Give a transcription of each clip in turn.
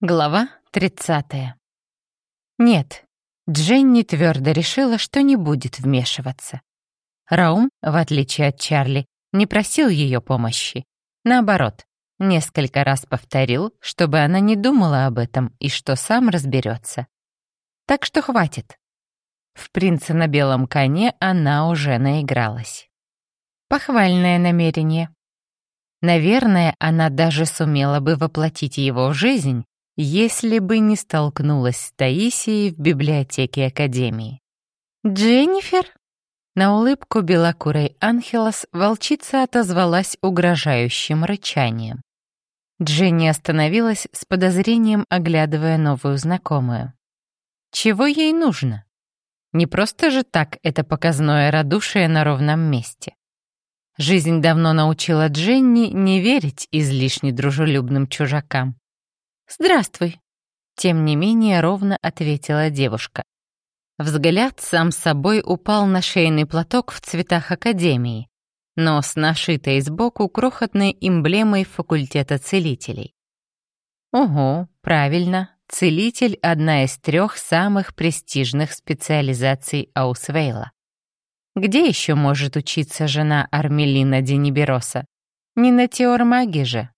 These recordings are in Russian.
Глава 30. Нет, Дженни твердо решила, что не будет вмешиваться. Раум, в отличие от Чарли, не просил ее помощи. Наоборот, несколько раз повторил, чтобы она не думала об этом и что сам разберется. Так что хватит. В принца на белом коне она уже наигралась. Похвальное намерение. Наверное, она даже сумела бы воплотить его в жизнь, если бы не столкнулась с Таисией в библиотеке Академии. «Дженнифер?» На улыбку белокурой Анхелос волчица отозвалась угрожающим рычанием. Дженни остановилась с подозрением, оглядывая новую знакомую. Чего ей нужно? Не просто же так это показное радушие на ровном месте. Жизнь давно научила Дженни не верить излишне дружелюбным чужакам. «Здравствуй», — тем не менее ровно ответила девушка. Взгляд сам собой упал на шейный платок в цветах Академии, но с нашитой сбоку крохотной эмблемой факультета целителей. Ого, правильно, целитель — одна из трех самых престижных специализаций Аусвейла. Где еще может учиться жена Армелина Денибероса? Не на теормаге же.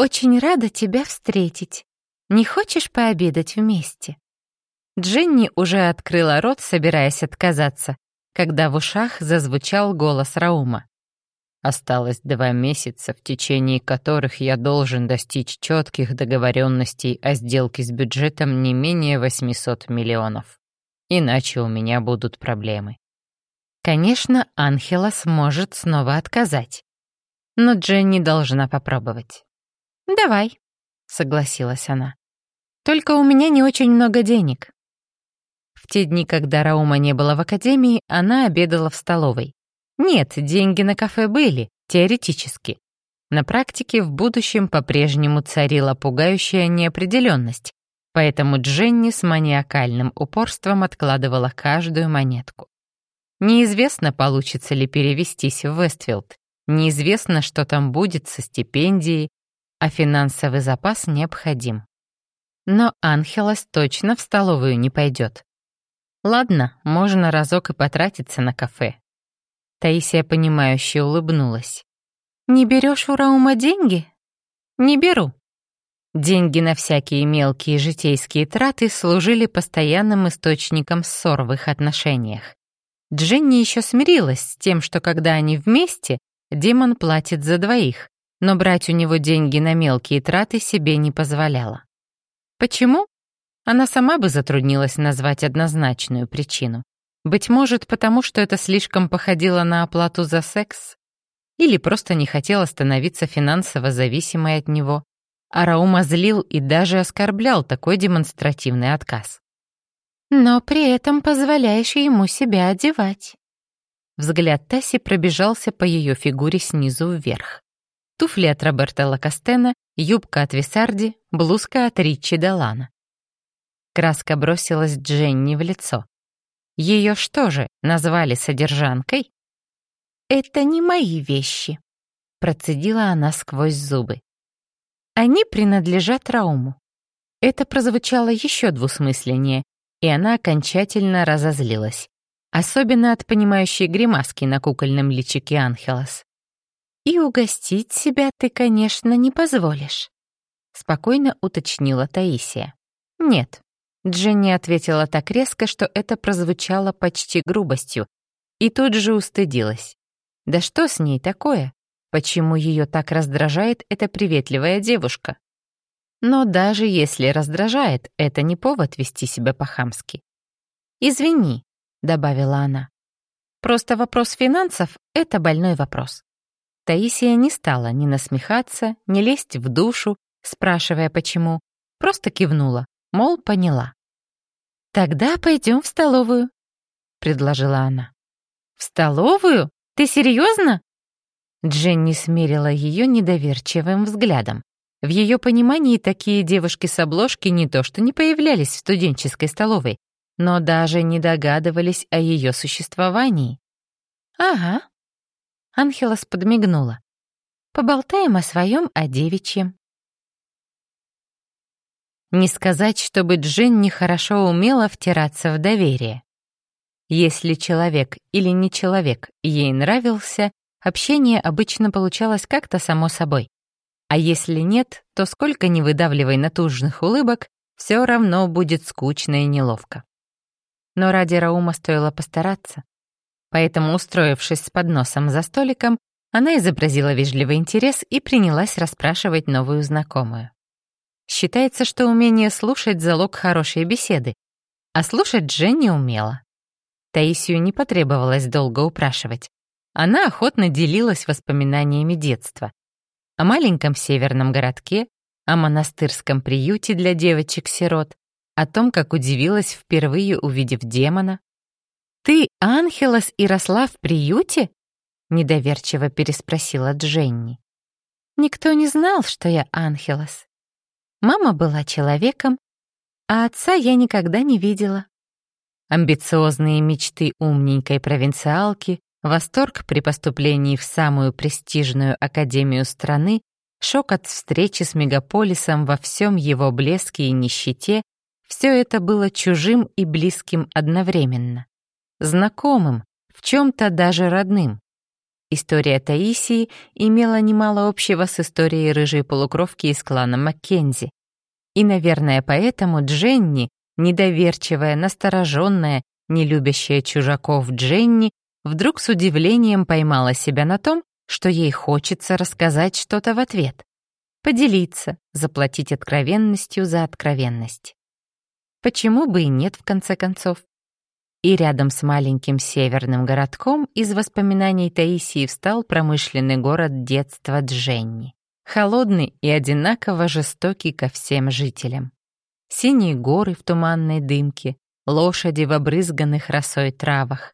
«Очень рада тебя встретить. Не хочешь пообедать вместе?» Дженни уже открыла рот, собираясь отказаться, когда в ушах зазвучал голос Раума. Осталось два месяца, в течение которых я должен достичь четких договоренностей о сделке с бюджетом не менее 800 миллионов. Иначе у меня будут проблемы. Конечно, Анхела сможет снова отказать. Но Дженни должна попробовать. «Давай», — согласилась она. «Только у меня не очень много денег». В те дни, когда Раума не было в академии, она обедала в столовой. Нет, деньги на кафе были, теоретически. На практике в будущем по-прежнему царила пугающая неопределенность, поэтому Дженни с маниакальным упорством откладывала каждую монетку. Неизвестно, получится ли перевестись в Вестфилд, неизвестно, что там будет со стипендией, а финансовый запас необходим. Но Анхелос точно в столовую не пойдет. Ладно, можно разок и потратиться на кафе. Таисия, понимающе улыбнулась. «Не берешь у Раума деньги?» «Не беру». Деньги на всякие мелкие житейские траты служили постоянным источником ссор в их отношениях. Дженни еще смирилась с тем, что когда они вместе, демон платит за двоих, но брать у него деньги на мелкие траты себе не позволяла. Почему? Она сама бы затруднилась назвать однозначную причину. Быть может, потому что это слишком походило на оплату за секс? Или просто не хотела становиться финансово зависимой от него? А Раума злил и даже оскорблял такой демонстративный отказ. «Но при этом позволяешь ему себя одевать». Взгляд Таси пробежался по ее фигуре снизу вверх туфли от Роберта Лакастена, юбка от Висарди, блузка от Ричи Далана. Краска бросилась Дженни в лицо. Ее что же, назвали содержанкой? «Это не мои вещи», — процедила она сквозь зубы. «Они принадлежат Рауму». Это прозвучало еще двусмысленнее, и она окончательно разозлилась. Особенно от понимающей гримаски на кукольном личике Анхелос. «И угостить себя ты, конечно, не позволишь», — спокойно уточнила Таисия. «Нет». Дженни ответила так резко, что это прозвучало почти грубостью, и тут же устыдилась. «Да что с ней такое? Почему ее так раздражает эта приветливая девушка?» Но даже если раздражает, это не повод вести себя по-хамски. «Извини», — добавила она. «Просто вопрос финансов — это больной вопрос. Таисия не стала ни насмехаться, ни лезть в душу, спрашивая почему, просто кивнула, мол, поняла. «Тогда пойдем в столовую», — предложила она. «В столовую? Ты серьезно?» Дженни смерила ее недоверчивым взглядом. В ее понимании такие девушки с обложки не то что не появлялись в студенческой столовой, но даже не догадывались о ее существовании. «Ага», Анхелос подмигнула. «Поболтаем о своем, о девичьем». Не сказать, чтобы Дженни хорошо умела втираться в доверие. Если человек или не человек ей нравился, общение обычно получалось как-то само собой. А если нет, то сколько ни выдавливай натужных улыбок, все равно будет скучно и неловко. Но ради Раума стоило постараться. Поэтому, устроившись с подносом за столиком, она изобразила вежливый интерес и принялась расспрашивать новую знакомую. Считается, что умение слушать — залог хорошей беседы, а слушать Дженни умела. Таисию не потребовалось долго упрашивать. Она охотно делилась воспоминаниями детства. О маленьком северном городке, о монастырском приюте для девочек-сирот, о том, как удивилась, впервые увидев демона. «Ты, Анхелос, и росла в приюте?» — недоверчиво переспросила Дженни. «Никто не знал, что я Анхелос. Мама была человеком, а отца я никогда не видела. Амбициозные мечты умненькой провинциалки, восторг при поступлении в самую престижную академию страны, шок от встречи с мегаполисом во всем его блеске и нищете — все это было чужим и близким одновременно. Знакомым, в чем-то даже родным. История Таисии имела немало общего с историей рыжей полукровки из клана Маккензи. И, наверное, поэтому Дженни Недоверчивая, настороженная, не любящая чужаков Дженни вдруг с удивлением поймала себя на том, что ей хочется рассказать что-то в ответ. Поделиться, заплатить откровенностью за откровенность. Почему бы и нет, в конце концов? И рядом с маленьким северным городком из воспоминаний Таисии встал промышленный город детства Дженни. Холодный и одинаково жестокий ко всем жителям синие горы в туманной дымке, лошади в обрызганных росой травах.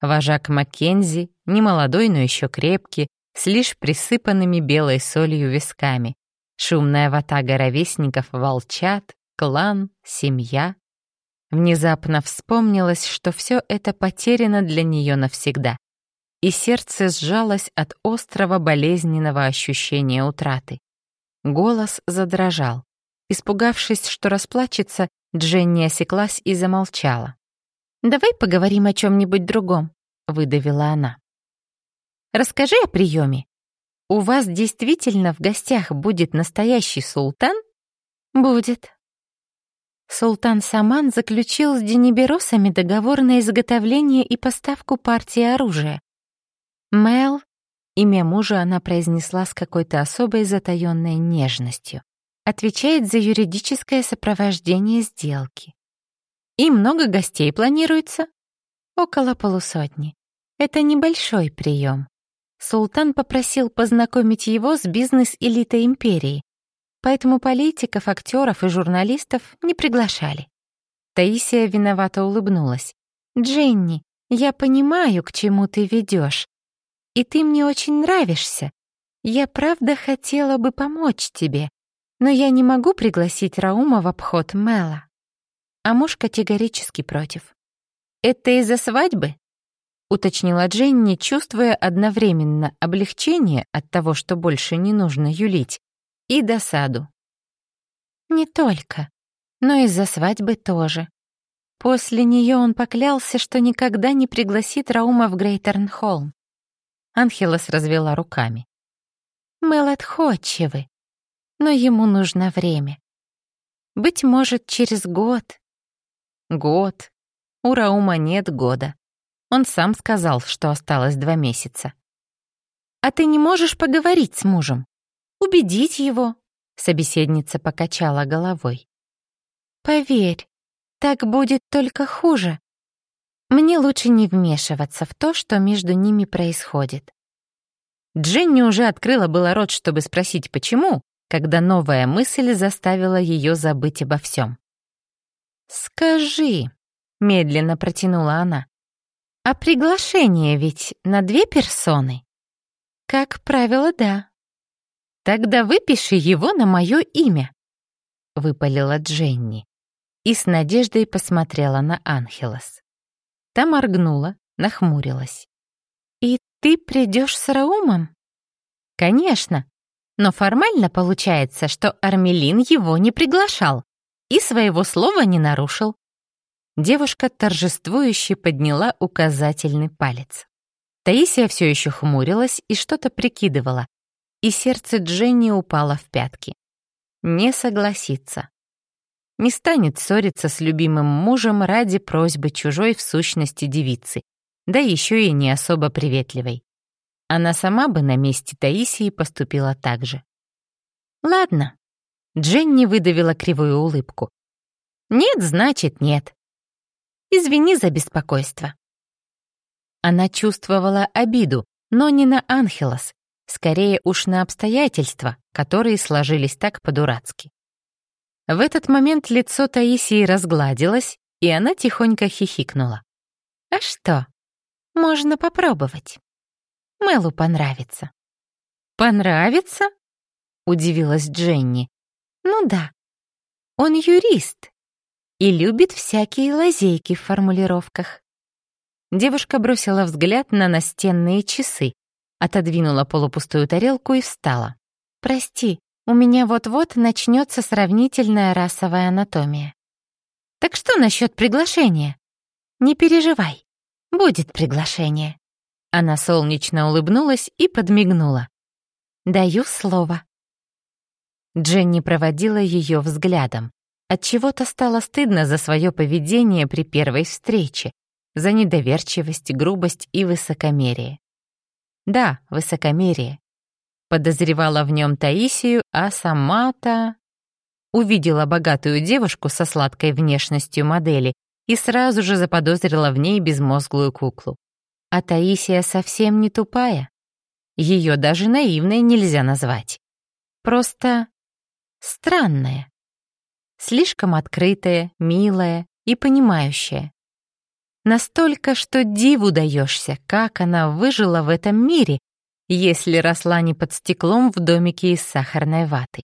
Вожак Маккензи, немолодой, но еще крепкий, с лишь присыпанными белой солью висками. Шумная ватага ровесников волчат, клан, семья. Внезапно вспомнилось, что все это потеряно для нее навсегда. И сердце сжалось от острого болезненного ощущения утраты. Голос задрожал. Испугавшись, что расплачется, Дженни осеклась и замолчала. «Давай поговорим о чем-нибудь другом», — выдавила она. «Расскажи о приеме. У вас действительно в гостях будет настоящий султан?» «Будет». Султан Саман заключил с Дениберосами договор на изготовление и поставку партии оружия. Мел, имя мужа она произнесла с какой-то особой затаённой нежностью отвечает за юридическое сопровождение сделки. И много гостей планируется? Около полусотни. Это небольшой прием. Султан попросил познакомить его с бизнес-элитой империи, поэтому политиков, актеров и журналистов не приглашали. Таисия виновато улыбнулась. «Дженни, я понимаю, к чему ты ведешь, и ты мне очень нравишься. Я правда хотела бы помочь тебе, но я не могу пригласить Раума в обход Мэла. А муж категорически против. «Это из-за свадьбы?» — уточнила Дженни, чувствуя одновременно облегчение от того, что больше не нужно юлить, и досаду. «Не только, но из-за свадьбы тоже. После нее он поклялся, что никогда не пригласит Раума в Грейтернхолм. Анхелос развела руками. «Мэл отходчивый, но ему нужно время. Быть может, через год. Год. У Раума нет года. Он сам сказал, что осталось два месяца. «А ты не можешь поговорить с мужем? Убедить его?» Собеседница покачала головой. «Поверь, так будет только хуже. Мне лучше не вмешиваться в то, что между ними происходит». Дженни уже открыла было рот, чтобы спросить, почему, когда новая мысль заставила ее забыть обо всем. «Скажи», — медленно протянула она, «а приглашение ведь на две персоны?» «Как правило, да». «Тогда выпиши его на мое имя», — выпалила Дженни и с надеждой посмотрела на Анхелос. Та моргнула, нахмурилась. «И ты придешь с Раумом?» «Конечно», но формально получается, что Армелин его не приглашал. и своего слова не нарушил. Девушка торжествующе подняла указательный палец. Таисия все еще хмурилась и что-то прикидывала, и сердце Дженни упало в пятки. Не согласится. Не станет ссориться с любимым мужем ради просьбы чужой в сущности девицы, да еще и не особо приветливой. Она сама бы на месте Таисии поступила так же. «Ладно». Дженни выдавила кривую улыбку. «Нет, значит, нет. Извини за беспокойство». Она чувствовала обиду, но не на Анхелос, скорее уж на обстоятельства, которые сложились так по-дурацки. В этот момент лицо Таисии разгладилось, и она тихонько хихикнула. «А что? Можно попробовать. Мэлу понравится». «Понравится?» — удивилась Дженни. «Ну да. Он юрист и любит всякие лазейки в формулировках». Девушка бросила взгляд на настенные часы, отодвинула полупустую тарелку и встала. «Прости, у меня вот-вот начнется сравнительная расовая анатомия. Так что насчет приглашения? Не переживай, будет приглашение». Она солнечно улыбнулась и подмигнула. «Даю слово». Дженни проводила ее взглядом. От чего то стало стыдно за свое поведение при первой встрече, за недоверчивость, грубость и высокомерие. Да, высокомерие. Подозревала в нем Таисию, а сама-то... Увидела богатую девушку со сладкой внешностью модели и сразу же заподозрила в ней безмозглую куклу. А Таисия совсем не тупая. Ее даже наивной нельзя назвать. Просто странная. Слишком открытая, милая и понимающая. Настолько, что диву даешься, как она выжила в этом мире, если росла не под стеклом в домике из сахарной ваты.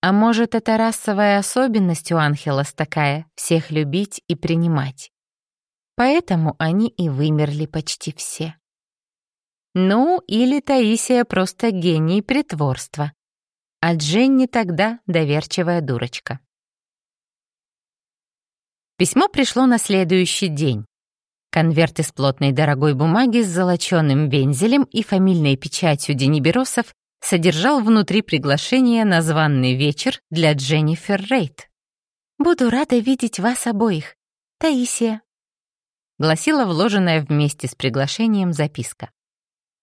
А может, это расовая особенность у Анхелос такая — всех любить и принимать. Поэтому они и вымерли почти все. Ну, или Таисия просто гений притворства. А Дженни тогда доверчивая дурочка. Письмо пришло на следующий день. Конверт из плотной дорогой бумаги с золоченым вензелем и фамильной печатью Дениберосов содержал внутри приглашение на званный вечер для Дженнифер Рейт. «Буду рада видеть вас обоих. Таисия», — гласила вложенная вместе с приглашением записка.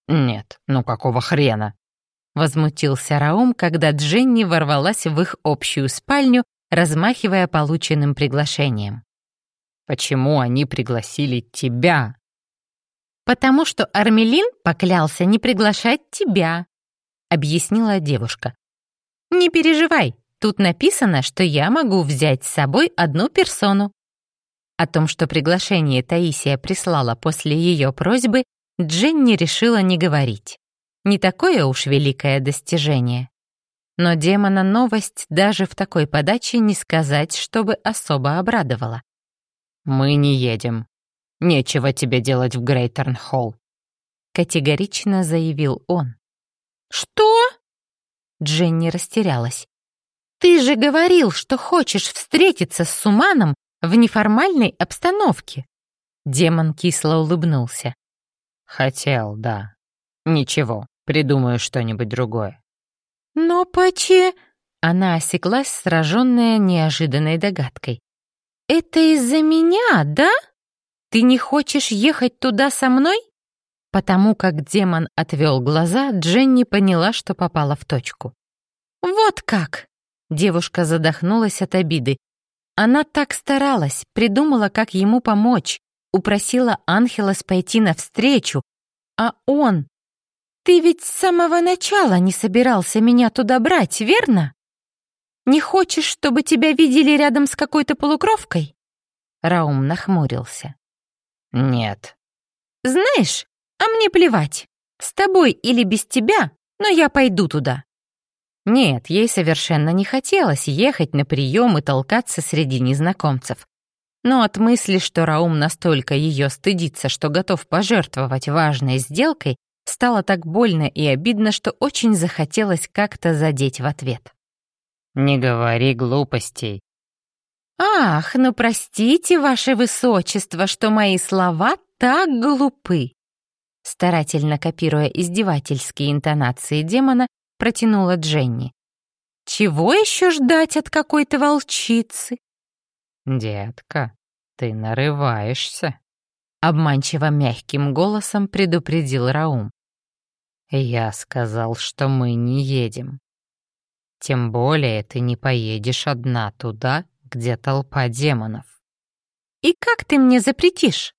«Нет, ну какого хрена?» — возмутился Раум, когда Дженни ворвалась в их общую спальню размахивая полученным приглашением. «Почему они пригласили тебя?» «Потому что Армелин поклялся не приглашать тебя», — объяснила девушка. «Не переживай, тут написано, что я могу взять с собой одну персону». О том, что приглашение Таисия прислала после ее просьбы, Дженни решила не говорить. Не такое уж великое достижение. Но демона новость даже в такой подаче не сказать, чтобы особо обрадовала. «Мы не едем. Нечего тебе делать в Грейтерн-Холл», — категорично заявил он. «Что?» Дженни растерялась. «Ты же говорил, что хочешь встретиться с Суманом в неформальной обстановке». Демон кисло улыбнулся. «Хотел, да. Ничего, придумаю что-нибудь другое». «Но поче...» Она осеклась, сраженная неожиданной догадкой. «Это из-за меня, да? Ты не хочешь ехать туда со мной?» Потому как демон отвел глаза, Дженни поняла, что попала в точку. «Вот как!» Девушка задохнулась от обиды. Она так старалась, придумала, как ему помочь, упросила Анхелос пойти навстречу, а он ты ведь с самого начала не собирался меня туда брать, верно? Не хочешь, чтобы тебя видели рядом с какой-то полукровкой?» Раум нахмурился. «Нет». «Знаешь, а мне плевать, с тобой или без тебя, но я пойду туда». Нет, ей совершенно не хотелось ехать на прием и толкаться среди незнакомцев. Но от мысли, что Раум настолько ее стыдится, что готов пожертвовать важной сделкой, Стало так больно и обидно, что очень захотелось как-то задеть в ответ. «Не говори глупостей». «Ах, ну простите, ваше высочество, что мои слова так глупы!» Старательно копируя издевательские интонации демона, протянула Дженни. «Чего еще ждать от какой-то волчицы?» «Детка, ты нарываешься», — обманчиво мягким голосом предупредил Раум. «Я сказал, что мы не едем. Тем более ты не поедешь одна туда, где толпа демонов». «И как ты мне запретишь?»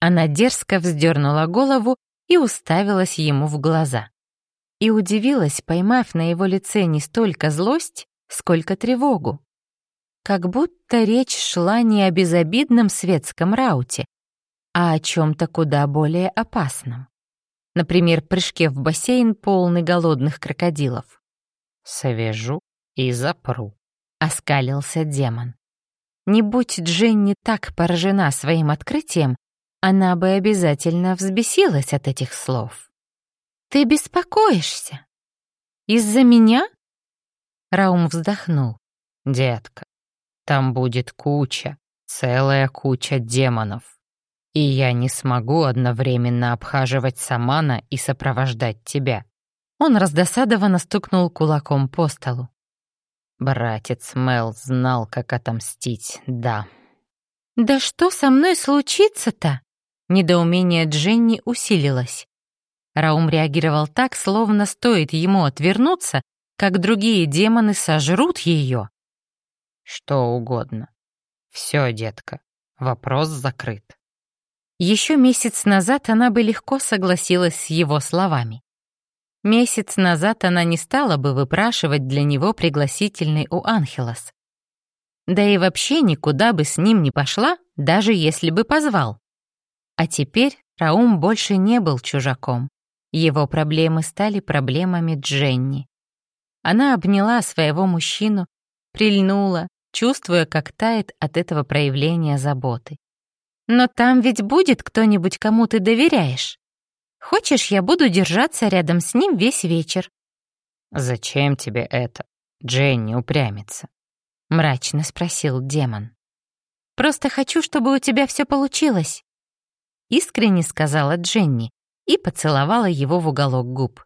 Она дерзко вздернула голову и уставилась ему в глаза. И удивилась, поймав на его лице не столько злость, сколько тревогу. Как будто речь шла не о безобидном светском рауте, а о чем-то куда более опасном. Например, прыжке в бассейн, полный голодных крокодилов. «Свяжу и запру», — оскалился демон. Не будь Дженни так поражена своим открытием, она бы обязательно взбесилась от этих слов. «Ты беспокоишься? Из-за меня?» Раум вздохнул. «Детка, там будет куча, целая куча демонов. И я не смогу одновременно обхаживать Самана и сопровождать тебя». Он раздосадованно стукнул кулаком по столу. Братец Мел знал, как отомстить, да. «Да что со мной случится-то?» Недоумение Дженни усилилось. Раум реагировал так, словно стоит ему отвернуться, как другие демоны сожрут ее. Что угодно. Все, детка, вопрос закрыт. Еще месяц назад она бы легко согласилась с его словами. Месяц назад она не стала бы выпрашивать для него пригласительный у Анхелос. Да и вообще никуда бы с ним не пошла, даже если бы позвал. А теперь Раум больше не был чужаком. Его проблемы стали проблемами Дженни. Она обняла своего мужчину, прильнула, чувствуя, как тает от этого проявления заботы. «Но там ведь будет кто-нибудь, кому ты доверяешь. Хочешь, я буду держаться рядом с ним весь вечер?» «Зачем тебе это?» Дженни упрямится. Мрачно спросил демон. «Просто хочу, чтобы у тебя все получилось искренне сказала Дженни и поцеловала его в уголок губ.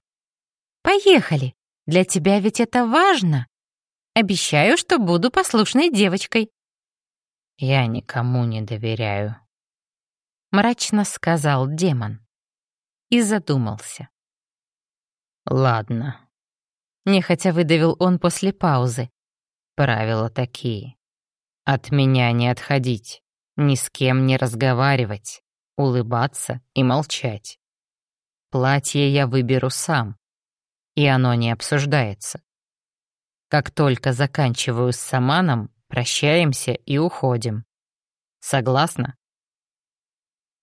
«Поехали! Для тебя ведь это важно! Обещаю, что буду послушной девочкой!» «Я никому не доверяю», — мрачно сказал демон и задумался. «Ладно», — нехотя выдавил он после паузы. «Правила такие. От меня не отходить, ни с кем не разговаривать, улыбаться и молчать. Платье я выберу сам, и оно не обсуждается. Как только заканчиваю с Саманом, прощаемся и уходим. Согласна?